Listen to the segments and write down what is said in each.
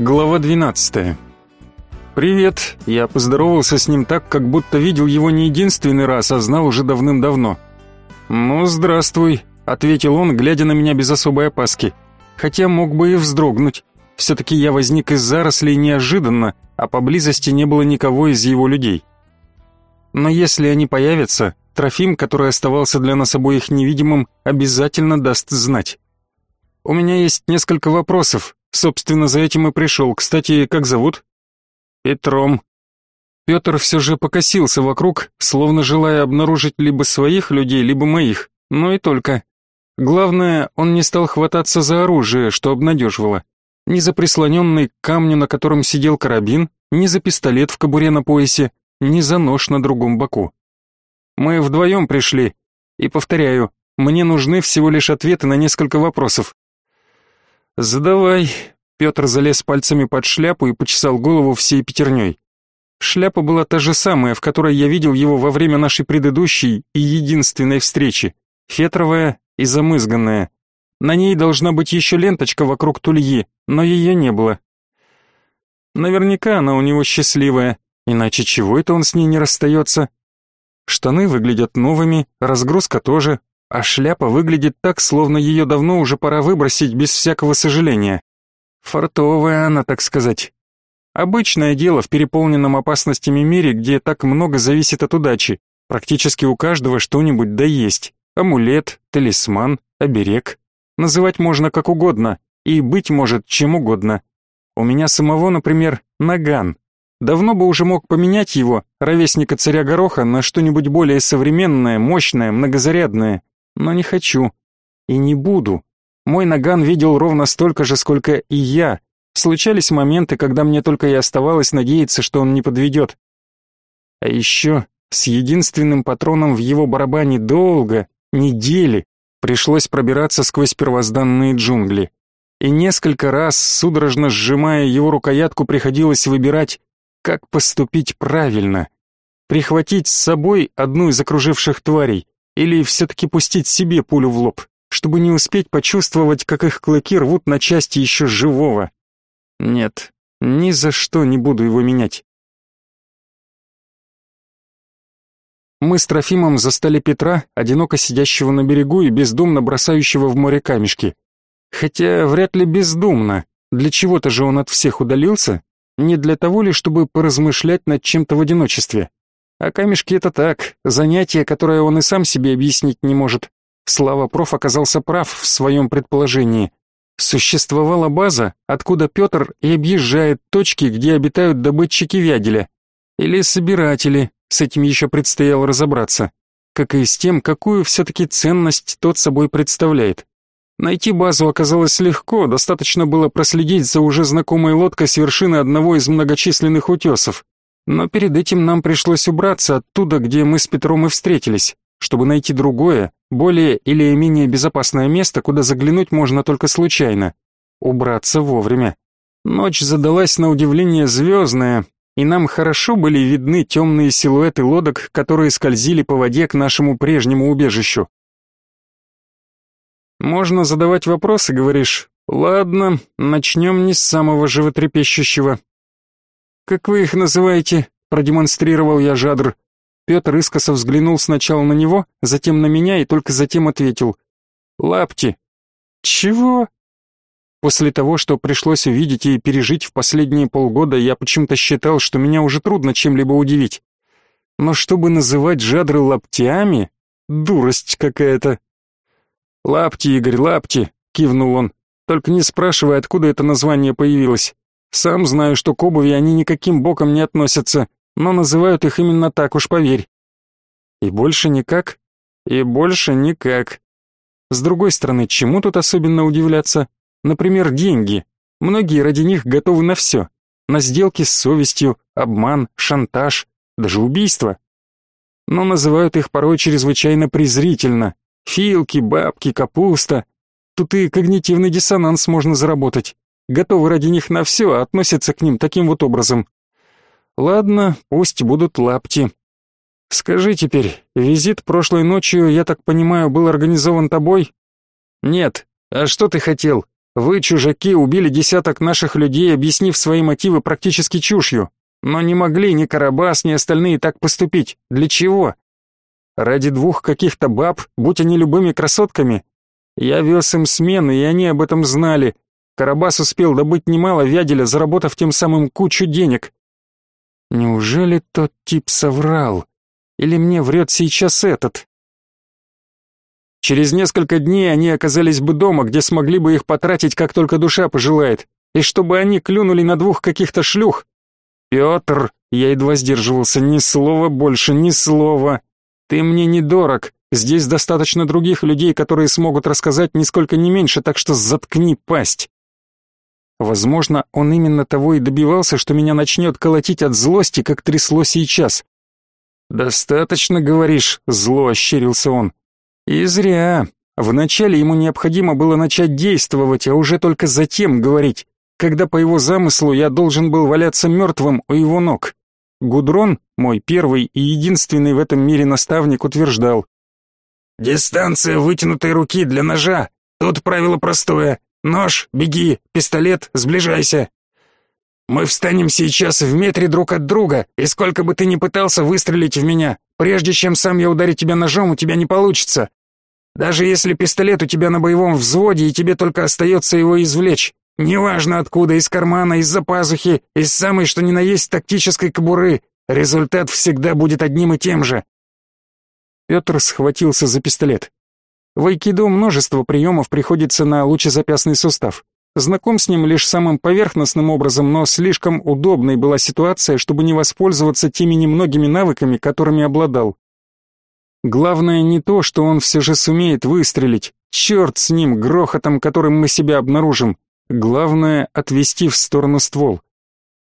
Глава 12. Привет. Я поздоровался с ним так, как будто видел его не единственный раз, а знал уже давным-давно. Ну, здравствуй, ответил он, глядя на меня без особой опаски. Хотя мог бы и вздрогнуть. все таки я возник из зарослей неожиданно, а поблизости не было никого из его людей. Но если они появятся, Трофим, который оставался для нас обоих невидимым, обязательно даст знать. У меня есть несколько вопросов, Собственно, за этим и пришел. Кстати, как зовут? Петром. Петр все же покосился вокруг, словно желая обнаружить либо своих людей, либо моих, но и только. Главное, он не стал хвататься за оружие, что обнадеживало. Ни за прислоненный к камню, на котором сидел карабин, ни за пистолет в кобуре на поясе, ни за нож на другом боку. Мы вдвоем пришли, и повторяю, мне нужны всего лишь ответы на несколько вопросов. «Задавай». Петр залез пальцами под шляпу и почесал голову всей пятерней. Шляпа была та же самая, в которой я видел его во время нашей предыдущей и единственной встречи. Фетровая и замызганная. На ней должна быть еще ленточка вокруг тульи, но ее не было. Наверняка она у него счастливая, иначе чего это он с ней не расстается? Штаны выглядят новыми, разгрузка тоже, а шляпа выглядит так, словно ее давно уже пора выбросить без всякого сожаления. Фартовая она, так сказать. Обычное дело в переполненном опасностями мире, где так много зависит от удачи. Практически у каждого что-нибудь да есть. Амулет, талисман, оберег. Называть можно как угодно, и быть может чем угодно. У меня самого, например, наган. Давно бы уже мог поменять его, ровесника царя Гороха, на что-нибудь более современное, мощное, многозарядное но не хочу. И не буду. Мой наган видел ровно столько же, сколько и я. Случались моменты, когда мне только и оставалось надеяться, что он не подведет. А еще с единственным патроном в его барабане долго, недели, пришлось пробираться сквозь первозданные джунгли. И несколько раз, судорожно сжимая его рукоятку, приходилось выбирать, как поступить правильно. Прихватить с собой одну из окруживших тварей или все-таки пустить себе пулю в лоб, чтобы не успеть почувствовать, как их клыки рвут на части еще живого? Нет, ни за что не буду его менять. Мы с Трофимом застали Петра, одиноко сидящего на берегу и бездумно бросающего в море камешки. Хотя вряд ли бездумно. Для чего-то же он от всех удалился? Не для того ли, чтобы поразмышлять над чем-то в одиночестве? А камешки это так, занятие, которое он и сам себе объяснить не может. Слава проф оказался прав в своем предположении. Существовала база, откуда Петр и объезжает точки, где обитают добытчики вяделя. Или собиратели, с этим еще предстояло разобраться. Как и с тем, какую все-таки ценность тот собой представляет. Найти базу оказалось легко, достаточно было проследить за уже знакомой лодкой с вершины одного из многочисленных утесов. Но перед этим нам пришлось убраться оттуда, где мы с Петром и встретились, чтобы найти другое, более или менее безопасное место, куда заглянуть можно только случайно. Убраться вовремя. Ночь задалась на удивление звездная, и нам хорошо были видны темные силуэты лодок, которые скользили по воде к нашему прежнему убежищу. Можно задавать вопросы, говоришь? Ладно, начнем не с самого животрепещущего. «Как вы их называете?» — продемонстрировал я жадр. Петр искоса взглянул сначала на него, затем на меня и только затем ответил. «Лапти». «Чего?» После того, что пришлось увидеть и пережить в последние полгода, я почему-то считал, что меня уже трудно чем-либо удивить. Но чтобы называть жадры лаптями, дурость какая-то. «Лапти, Игорь, лапти», — кивнул он. «Только не спрашивай, откуда это название появилось. Сам знаю, что к обуви они никаким боком не относятся, но называют их именно так, уж поверь. И больше никак? И больше никак. С другой стороны, чему тут особенно удивляться? Например, деньги. Многие ради них готовы на все. На сделки с совестью, обман, шантаж, даже убийство. Но называют их порой чрезвычайно презрительно. Филки, бабки, капуста. Тут и когнитивный диссонанс можно заработать готовы ради них на все, а относятся к ним таким вот образом. Ладно, пусть будут лапти. Скажи теперь, визит прошлой ночью, я так понимаю, был организован тобой? Нет. А что ты хотел? Вы, чужаки, убили десяток наших людей, объяснив свои мотивы практически чушью. Но не могли ни Карабас, ни остальные так поступить. Для чего? Ради двух каких-то баб, будь они любыми красотками? Я вез им смены, и они об этом знали. Карабас успел добыть немало вяделя, заработав тем самым кучу денег. Неужели тот тип соврал? Или мне врет сейчас этот? Через несколько дней они оказались бы дома, где смогли бы их потратить, как только душа пожелает. И чтобы они клюнули на двух каких-то шлюх. Петр, я едва сдерживался, ни слова больше, ни слова. Ты мне не дорог. Здесь достаточно других людей, которые смогут рассказать нисколько не меньше, так что заткни пасть. Возможно, он именно того и добивался, что меня начнет колотить от злости, как трясло сейчас. «Достаточно, говоришь», — зло ощерился он. И зря. Вначале ему необходимо было начать действовать, а уже только затем говорить, когда по его замыслу я должен был валяться мертвым у его ног. Гудрон, мой первый и единственный в этом мире наставник, утверждал. «Дистанция вытянутой руки для ножа. Тут правило простое. Нож, беги, пистолет, сближайся. Мы встанем сейчас в метре друг от друга, и сколько бы ты ни пытался выстрелить в меня, прежде чем сам я ударю тебя ножом, у тебя не получится. Даже если пистолет у тебя на боевом взводе, и тебе только остается его извлечь. Неважно откуда, из кармана, из-за пазухи, из самой что ни на есть тактической кобуры, результат всегда будет одним и тем же. Петр схватился за пистолет. В айкидо множество приемов приходится на лучезапястный сустав. Знаком с ним лишь самым поверхностным образом, но слишком удобной была ситуация, чтобы не воспользоваться теми немногими навыками, которыми обладал. Главное не то, что он все же сумеет выстрелить. Черт с ним, грохотом, которым мы себя обнаружим. Главное — отвести в сторону ствол.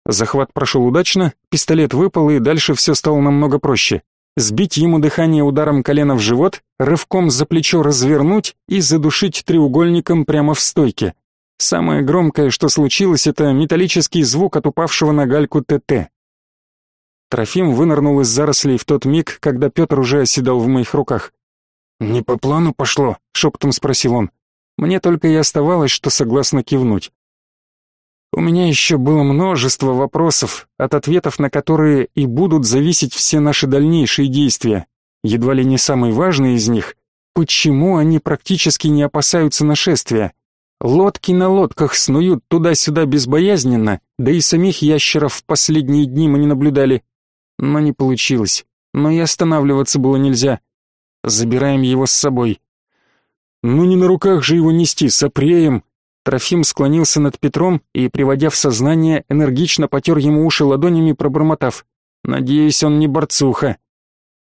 Захват прошел удачно, пистолет выпал, и дальше все стало намного проще. Сбить ему дыхание ударом колена в живот, рывком за плечо развернуть и задушить треугольником прямо в стойке. Самое громкое, что случилось, это металлический звук от упавшего на гальку ТТ. Трофим вынырнул из зарослей в тот миг, когда Петр уже оседал в моих руках. «Не по плану пошло?» — шепотом спросил он. Мне только и оставалось, что согласно кивнуть. У меня еще было множество вопросов, от ответов на которые и будут зависеть все наши дальнейшие действия. Едва ли не самый важный из них — почему они практически не опасаются нашествия? Лодки на лодках снуют туда-сюда безбоязненно, да и самих ящеров в последние дни мы не наблюдали. Но не получилось. Но и останавливаться было нельзя. Забираем его с собой. Ну не на руках же его нести, сопреем. Трофим склонился над Петром и, приводя в сознание, энергично потер ему уши ладонями, пробормотав. Надеюсь, он не борцуха.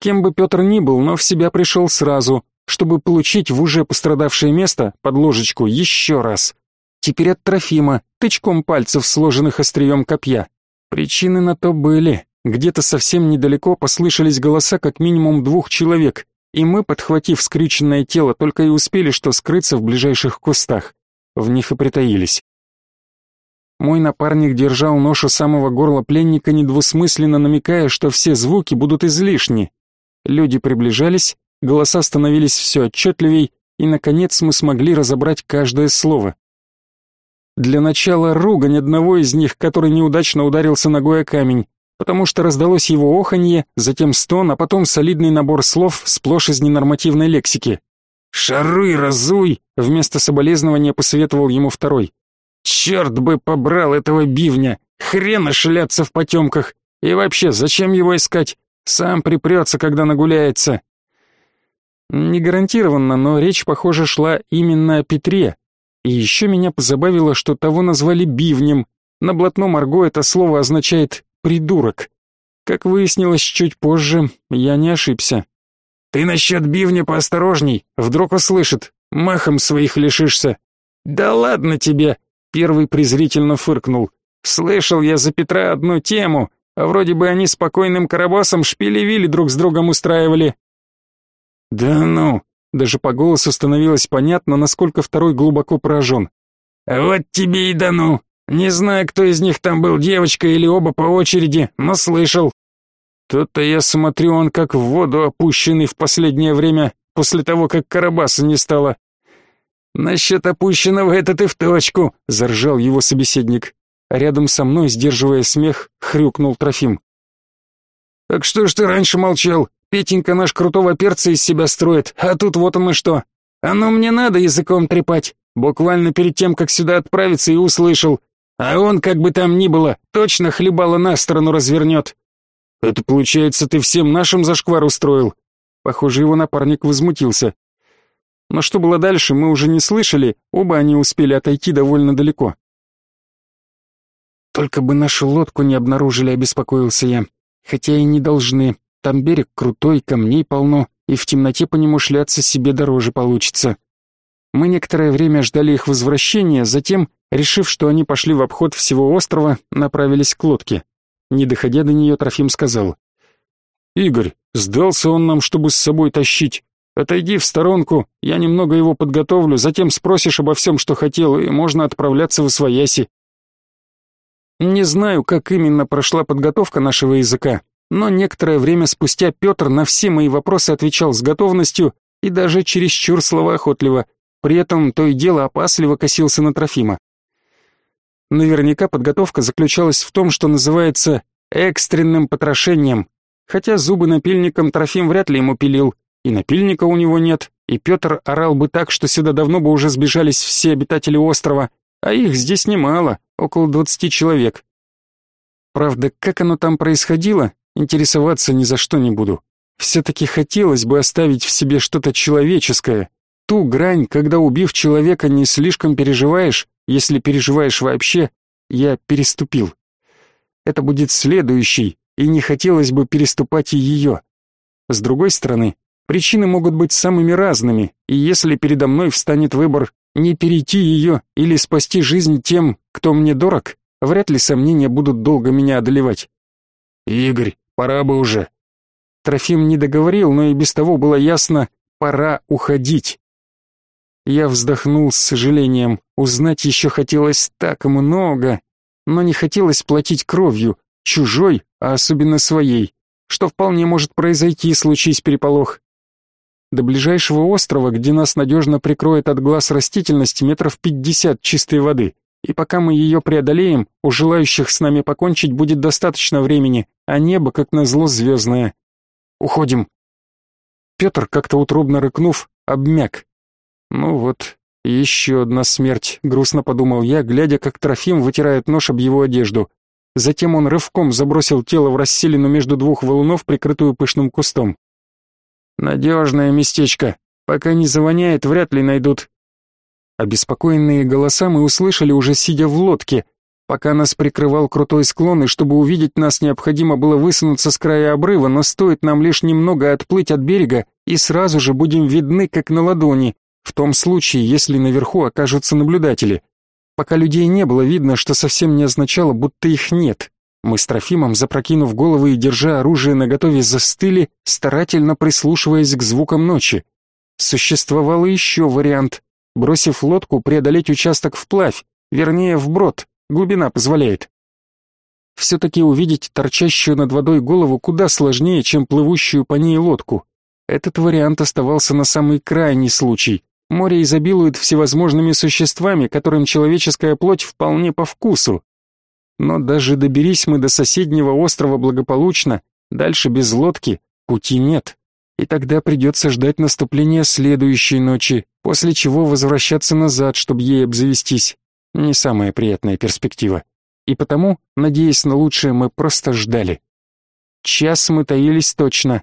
Кем бы Петр ни был, но в себя пришел сразу, чтобы получить в уже пострадавшее место под ложечку еще раз. Теперь от Трофима, тычком пальцев, сложенных острием копья. Причины на то были. Где-то совсем недалеко послышались голоса как минимум двух человек, и мы, подхватив скрюченное тело, только и успели что скрыться в ближайших кустах. В них и притаились. Мой напарник держал нож у самого горла пленника, недвусмысленно намекая, что все звуки будут излишни. Люди приближались, голоса становились все отчетливей, и, наконец, мы смогли разобрать каждое слово. Для начала ругань одного из них, который неудачно ударился ногой о камень, потому что раздалось его оханье, затем стон, а потом солидный набор слов, сплошь из ненормативной лексики. «Шаруй, разуй!» — вместо соболезнования посоветовал ему второй. «Черт бы побрал этого бивня! Хрена шляться в потемках! И вообще, зачем его искать? Сам припрется, когда нагуляется!» Не гарантированно, но речь, похоже, шла именно о Петре. И еще меня позабавило, что того назвали бивнем. На блатном арго это слово означает «придурок». Как выяснилось чуть позже, я не ошибся. «Ты насчет бивня поосторожней, вдруг услышит, махом своих лишишься». «Да ладно тебе!» — первый презрительно фыркнул. «Слышал я за Петра одну тему, а вроде бы они спокойным карабасом шпили-вили друг с другом устраивали, «Да ну!» Даже по голосу становилось понятно, насколько второй глубоко поражен. «Вот тебе и да ну! Не знаю, кто из них там был, девочка или оба по очереди, но слышал. Тут-то я смотрю, он как в воду опущенный в последнее время, после того, как Карабаса не стало. Насчет опущенного это ты в точку, заржал его собеседник. Рядом со мной, сдерживая смех, хрюкнул Трофим. Так что ж ты раньше молчал? Петенька наш крутого перца из себя строит, а тут вот он и что. Оно мне надо языком трепать. Буквально перед тем, как сюда отправиться, и услышал. А он, как бы там ни было, точно хлебало на сторону развернет. Это получается, ты всем нашим зашквар устроил? Похоже, его напарник возмутился. Но что было дальше, мы уже не слышали, оба они успели отойти довольно далеко. Только бы нашу лодку не обнаружили, обеспокоился я. Хотя и не должны. Там берег крутой, камней полно, и в темноте по нему шляться себе дороже получится. Мы некоторое время ждали их возвращения, затем, решив, что они пошли в обход всего острова, направились к лодке. Не доходя до нее, Трофим сказал. «Игорь, сдался он нам, чтобы с собой тащить. Отойди в сторонку, я немного его подготовлю, затем спросишь обо всем, что хотел, и можно отправляться в Освояси». Не знаю, как именно прошла подготовка нашего языка, но некоторое время спустя Петр на все мои вопросы отвечал с готовностью и даже чересчур словоохотливо, при этом то и дело опасливо косился на Трофима. Наверняка подготовка заключалась в том, что называется экстренным потрошением, хотя зубы напильником Трофим вряд ли ему пилил, и напильника у него нет, и Петр орал бы так, что сюда давно бы уже сбежались все обитатели острова, а их здесь немало, около двадцати человек. Правда, как оно там происходило, интересоваться ни за что не буду. Все-таки хотелось бы оставить в себе что-то человеческое, ту грань, когда убив человека не слишком переживаешь, если переживаешь вообще, я переступил. Это будет следующий, и не хотелось бы переступать и ее. С другой стороны, причины могут быть самыми разными, и если передо мной встанет выбор не перейти ее или спасти жизнь тем, кто мне дорог, вряд ли сомнения будут долго меня одолевать. «Игорь, пора бы уже». Трофим не договорил, но и без того было ясно, пора уходить. Я вздохнул с сожалением. Узнать еще хотелось так много, но не хотелось платить кровью, чужой, а особенно своей, что вполне может произойти, случись переполох. До ближайшего острова, где нас надежно прикроет от глаз растительность, метров пятьдесят чистой воды. И пока мы ее преодолеем, у желающих с нами покончить будет достаточно времени, а небо, как назло, звездное. Уходим. Петр, как-то утробно рыкнув, обмяк. Ну вот, еще одна смерть, грустно подумал я, глядя, как Трофим вытирает нож об его одежду. Затем он рывком забросил тело в расселину между двух валунов, прикрытую пышным кустом. Надежное местечко. Пока не завоняет, вряд ли найдут. Обеспокоенные голоса мы услышали уже сидя в лодке. Пока нас прикрывал крутой склон, и чтобы увидеть нас, необходимо было высунуться с края обрыва, но стоит нам лишь немного отплыть от берега, и сразу же будем видны, как на ладони. В том случае, если наверху окажутся наблюдатели. Пока людей не было видно, что совсем не означало, будто их нет. Мы с Трофимом, запрокинув головы и держа оружие наготове, застыли, старательно прислушиваясь к звукам ночи. Существовал еще вариант. Бросив лодку, преодолеть участок вплавь, вернее, вброд, глубина позволяет. Все-таки увидеть торчащую над водой голову куда сложнее, чем плывущую по ней лодку. Этот вариант оставался на самый крайний случай. Море изобилует всевозможными существами, которым человеческая плоть вполне по вкусу. Но даже доберись мы до соседнего острова благополучно, дальше без лодки пути нет. И тогда придется ждать наступления следующей ночи, после чего возвращаться назад, чтобы ей обзавестись. Не самая приятная перспектива. И потому, надеясь на лучшее, мы просто ждали. Час мы таились точно,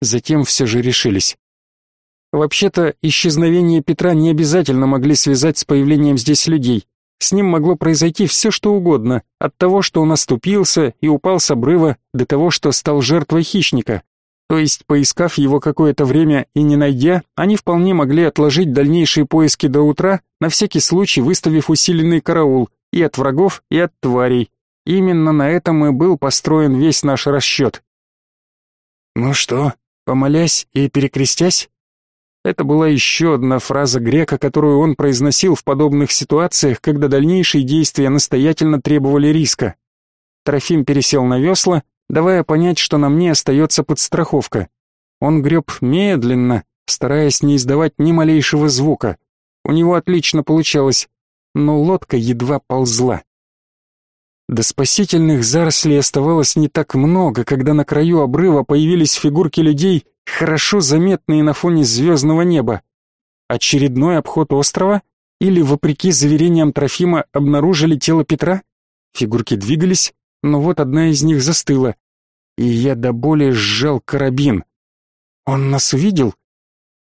затем все же решились. Вообще-то, исчезновение Петра не обязательно могли связать с появлением здесь людей. С ним могло произойти все, что угодно, от того, что он оступился и упал с обрыва, до того, что стал жертвой хищника. То есть, поискав его какое-то время и не найдя, они вполне могли отложить дальнейшие поиски до утра, на всякий случай выставив усиленный караул и от врагов, и от тварей. Именно на этом и был построен весь наш расчет. «Ну что, помолясь и перекрестясь?» Это была еще одна фраза грека, которую он произносил в подобных ситуациях, когда дальнейшие действия настоятельно требовали риска. Трофим пересел на весла, давая понять, что на мне остается подстраховка. Он греб медленно, стараясь не издавать ни малейшего звука. У него отлично получалось, но лодка едва ползла. До спасительных зарослей оставалось не так много, когда на краю обрыва появились фигурки людей, хорошо заметные на фоне звездного неба. Очередной обход острова? Или, вопреки заверениям Трофима, обнаружили тело Петра? Фигурки двигались, но вот одна из них застыла. И я до боли сжал карабин. Он нас увидел?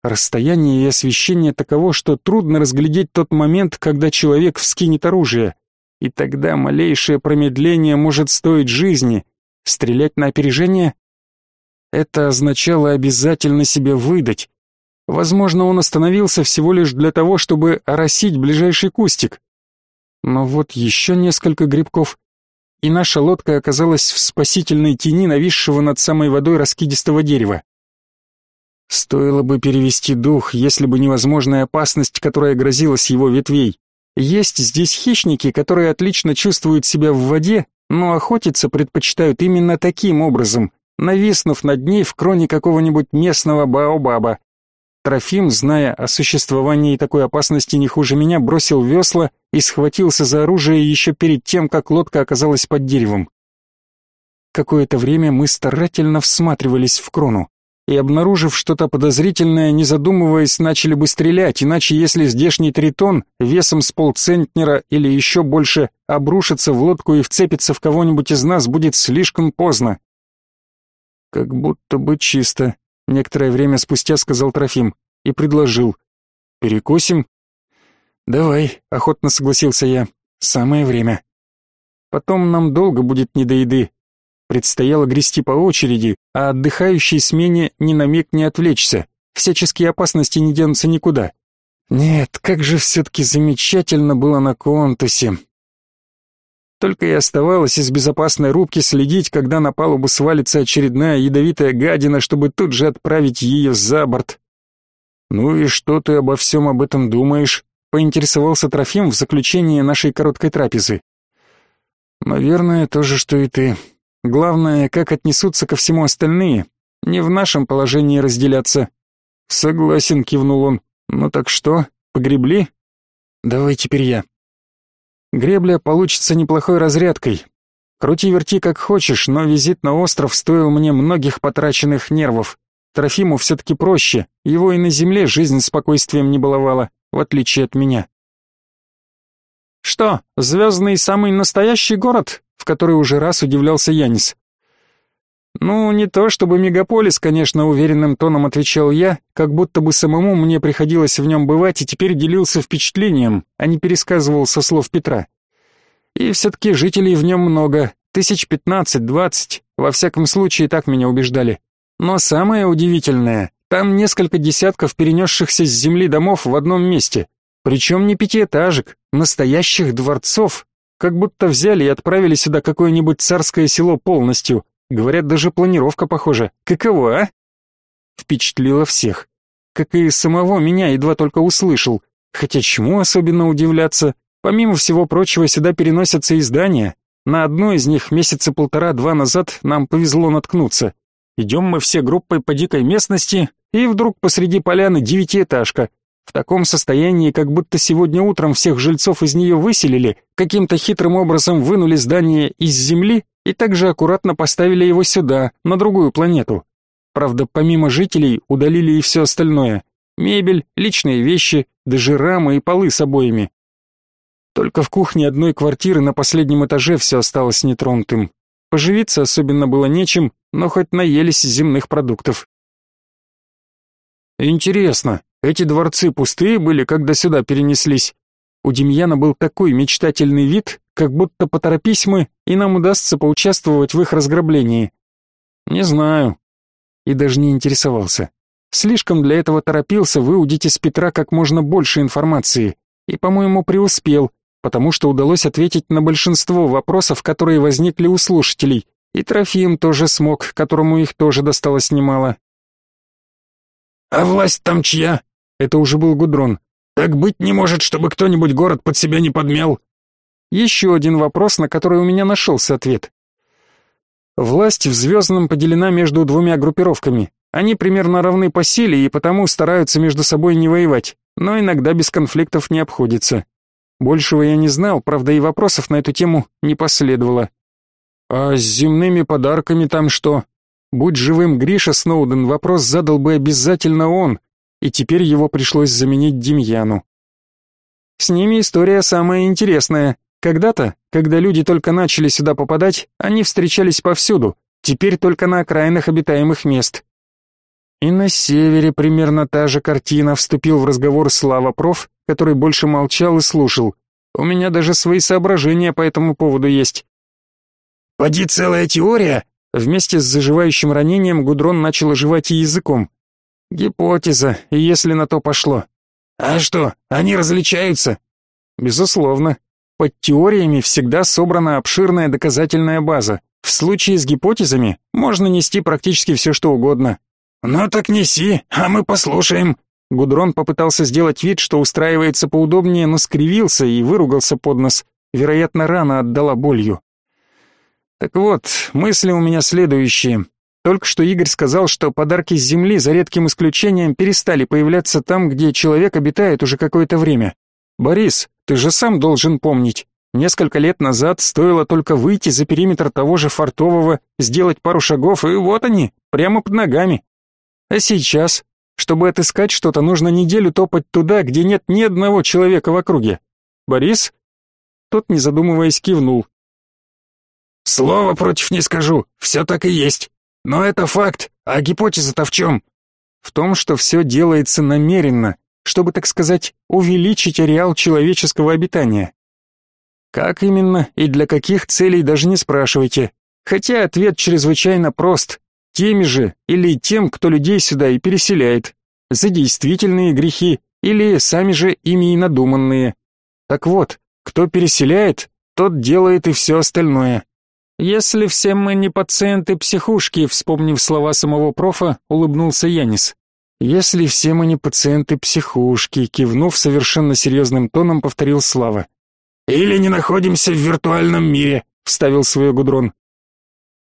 Расстояние и освещение таково, что трудно разглядеть тот момент, когда человек вскинет оружие. И тогда малейшее промедление может стоить жизни. Стрелять на опережение? Это означало обязательно себе выдать. Возможно, он остановился всего лишь для того, чтобы оросить ближайший кустик. Но вот еще несколько грибков, и наша лодка оказалась в спасительной тени нависшего над самой водой раскидистого дерева. Стоило бы перевести дух, если бы невозможная опасность, которая грозила с его ветвей. Есть здесь хищники, которые отлично чувствуют себя в воде, но охотиться предпочитают именно таким образом, нависнув над ней в кроне какого-нибудь местного баобаба. Трофим, зная о существовании такой опасности не хуже меня, бросил весла и схватился за оружие еще перед тем, как лодка оказалась под деревом. Какое-то время мы старательно всматривались в крону и, обнаружив что-то подозрительное, не задумываясь, начали бы стрелять, иначе если здешний тритон весом с полцентнера или еще больше обрушится в лодку и вцепится в кого-нибудь из нас, будет слишком поздно. «Как будто бы чисто», — некоторое время спустя сказал Трофим и предложил. «Перекусим?» «Давай», — охотно согласился я, — «самое время». Потом нам долго будет не до еды, Предстояло грести по очереди, а отдыхающей смене ни на миг не отвлечься. Всяческие опасности не денутся никуда. Нет, как же все-таки замечательно было на Контусе. Только и оставалось из безопасной рубки следить, когда на палубу свалится очередная ядовитая гадина, чтобы тут же отправить ее за борт. «Ну и что ты обо всем об этом думаешь?» — поинтересовался Трофим в заключении нашей короткой трапезы. «Наверное, то же, что и ты. Главное, как отнесутся ко всему остальные. Не в нашем положении разделяться. Согласен, кивнул он. Ну так что, погребли? Давай теперь я. Гребля получится неплохой разрядкой. Крути-верти как хочешь, но визит на остров стоил мне многих потраченных нервов. Трофиму все-таки проще, его и на земле жизнь спокойствием не баловала, в отличие от меня. «Что, Звездный самый настоящий город?» в который уже раз удивлялся Янис. «Ну, не то чтобы мегаполис, конечно, уверенным тоном отвечал я, как будто бы самому мне приходилось в нем бывать и теперь делился впечатлением, а не пересказывал со слов Петра. И все-таки жителей в нем много, тысяч пятнадцать-двадцать, во всяком случае так меня убеждали. Но самое удивительное, там несколько десятков перенесшихся с земли домов в одном месте, причем не пятиэтажек, настоящих дворцов, как будто взяли и отправили сюда какое-нибудь царское село полностью. Говорят, даже планировка похожа. Каково, а? Впечатлило всех. Как и самого меня едва только услышал. Хотя чему особенно удивляться? Помимо всего прочего, сюда переносятся и здания. На одно из них месяца полтора-два назад нам повезло наткнуться. Идем мы все группой по дикой местности, и вдруг посреди поляны девятиэтажка, в таком состоянии, как будто сегодня утром всех жильцов из нее выселили, каким-то хитрым образом вынули здание из земли и также аккуратно поставили его сюда, на другую планету. Правда, помимо жителей удалили и все остальное. Мебель, личные вещи, даже рамы и полы с обоями. Только в кухне одной квартиры на последнем этаже все осталось нетронутым. Поживиться особенно было нечем, но хоть наелись земных продуктов. Интересно, эти дворцы пустые были, когда сюда перенеслись. У Демьяна был такой мечтательный вид, как будто поторопись мы, и нам удастся поучаствовать в их разграблении. Не знаю. И даже не интересовался. Слишком для этого торопился выудить из Петра как можно больше информации. И, по-моему, преуспел, потому что удалось ответить на большинство вопросов, которые возникли у слушателей. И Трофим тоже смог, которому их тоже досталось немало. «А власть там чья?» Это уже был Гудрон. «Так быть не может, чтобы кто-нибудь город под себя не подмял». Еще один вопрос, на который у меня нашелся ответ. Власть в Звездном поделена между двумя группировками. Они примерно равны по силе и потому стараются между собой не воевать. но иногда без конфликтов не обходится. Большего я не знал, правда и вопросов на эту тему не последовало. А с земными подарками там что? Будь живым Гриша Сноуден, вопрос задал бы обязательно он, и теперь его пришлось заменить Демьяну. С ними история самая интересная. Когда-то, когда люди только начали сюда попадать, они встречались повсюду, теперь только на окраинах обитаемых мест. И на севере примерно та же картина, вступил в разговор Слава Проф, который больше молчал и слушал. У меня даже свои соображения по этому поводу есть. «Поди целая теория!» Вместе с заживающим ранением Гудрон начал оживать и языком. «Гипотеза, если на то пошло». «А что, они различаются?» «Безусловно. Под теориями всегда собрана обширная доказательная база. В случае с гипотезами можно нести практически все, что угодно. «Ну так неси, а мы послушаем». Гудрон попытался сделать вид, что устраивается поудобнее, но скривился и выругался под нос. Вероятно, рана отдала болью. Так вот, мысли у меня следующие. Только что Игорь сказал, что подарки с земли, за редким исключением, перестали появляться там, где человек обитает уже какое-то время. Борис, ты же сам должен помнить. Несколько лет назад стоило только выйти за периметр того же фартового, сделать пару шагов, и вот они, прямо под ногами. А сейчас, чтобы отыскать что-то, нужно неделю топать туда, где нет ни одного человека в округе. Борис? Тот, не задумываясь, кивнул. Слова против не скажу, все так и есть. Но это факт, а гипотеза-то в чем? В том, что все делается намеренно, чтобы, так сказать, увеличить ареал человеческого обитания. Как именно и для каких целей даже не спрашивайте. Хотя ответ чрезвычайно прост. Теми же или тем, кто людей сюда и переселяет. За действительные грехи или сами же ими и надуманные. Так вот, кто переселяет, тот делает и все остальное. Если все мы не пациенты психушки, вспомнив слова самого профа, улыбнулся Янис. Если все мы не пациенты психушки, кивнув совершенно серьезным тоном, повторил Слава. Или не находимся в виртуальном мире, вставил свой Гудрон.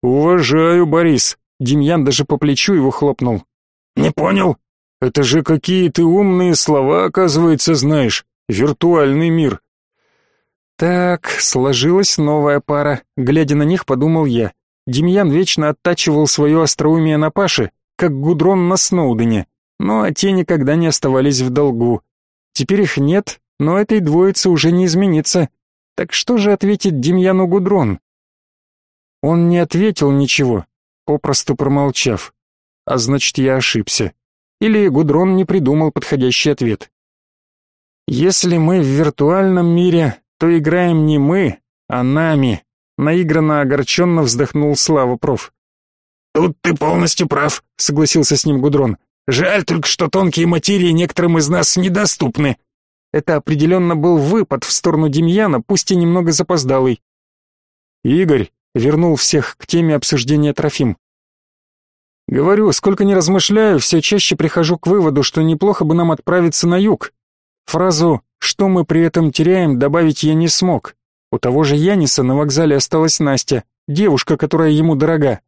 Уважаю, Борис, Демьян даже по плечу его хлопнул. «Не понял? Это же какие ты умные слова, оказывается, знаешь. Виртуальный мир». Так, сложилась новая пара. Глядя на них, подумал я. Демьян вечно оттачивал свое остроумие на Паше, как Гудрон на Сноудене. Но а те никогда не оставались в долгу. Теперь их нет, но этой двоице уже не изменится. Так что же ответит Демьяну Гудрон? Он не ответил ничего, попросту промолчав. А значит, я ошибся. Или Гудрон не придумал подходящий ответ. Если мы в виртуальном мире, то играем не мы, а нами. Наигранно огорченно вздохнул Слава проф. Тут ты полностью прав, согласился с ним Гудрон. Жаль только, что тонкие материи некоторым из нас недоступны. Это определенно был выпад в сторону Демьяна, пусть и немного запоздалый. Игорь, вернул всех к теме обсуждения Трофим. Говорю, сколько не размышляю, все чаще прихожу к выводу, что неплохо бы нам отправиться на юг. Фразу «что мы при этом теряем» добавить я не смог. У того же Яниса на вокзале осталась Настя, девушка, которая ему дорога.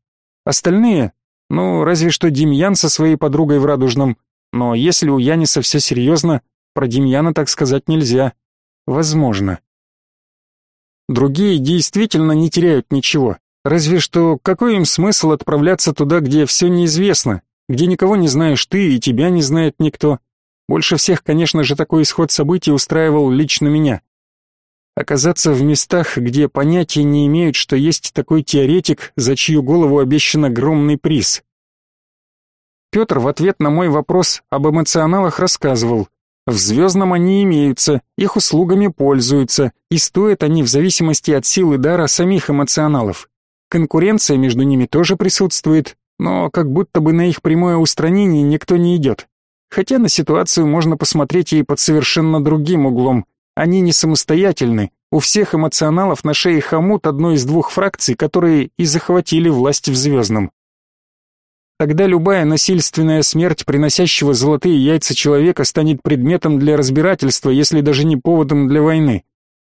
Остальные? Ну, разве что Демьян со своей подругой в Радужном. Но если у Яниса все серьезно, про Демьяна так сказать нельзя. Возможно. Другие действительно не теряют ничего. Разве что какой им смысл отправляться туда, где все неизвестно, где никого не знаешь ты и тебя не знает никто. Больше всех, конечно же, такой исход событий устраивал лично меня. Оказаться в местах, где понятия не имеют, что есть такой теоретик, за чью голову обещан огромный приз. Петр в ответ на мой вопрос об эмоционалах рассказывал, в звездном они имеются, их услугами пользуются, и стоят они в зависимости от силы дара самих эмоционалов. Конкуренция между ними тоже присутствует, но как будто бы на их прямое устранение никто не идет. Хотя на ситуацию можно посмотреть и под совершенно другим углом. Они не самостоятельны, у всех эмоционалов на шее хомут одной из двух фракций, которые и захватили власть в звездном. Тогда любая насильственная смерть приносящего золотые яйца человека станет предметом для разбирательства, если даже не поводом для войны.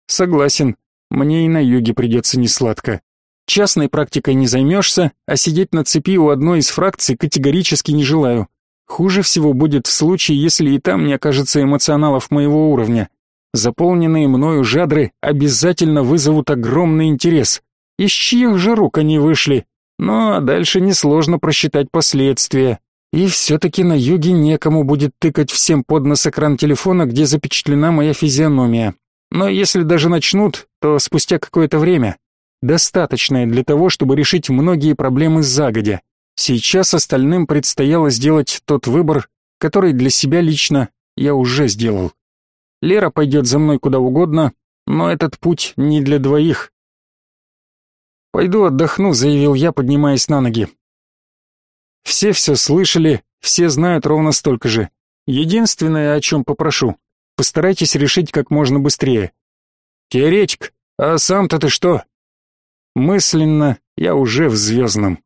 Согласен, мне и на юге придется несладко. Частной практикой не займешься, а сидеть на цепи у одной из фракций категорически не желаю. Хуже всего будет в случае, если и там не окажется эмоционалов моего уровня. Заполненные мною жадры обязательно вызовут огромный интерес. Из чьих же рук они вышли? Ну, а дальше несложно просчитать последствия. И все-таки на юге некому будет тыкать всем под нос экран телефона, где запечатлена моя физиономия. Но если даже начнут, то спустя какое-то время. Достаточное для того, чтобы решить многие проблемы загодя. Сейчас остальным предстояло сделать тот выбор, который для себя лично я уже сделал. Лера пойдет за мной куда угодно, но этот путь не для двоих. «Пойду отдохну», — заявил я, поднимаясь на ноги. Все все слышали, все знают ровно столько же. Единственное, о чем попрошу, постарайтесь решить как можно быстрее. Теоретик, а сам-то ты что? Мысленно я уже в звездном.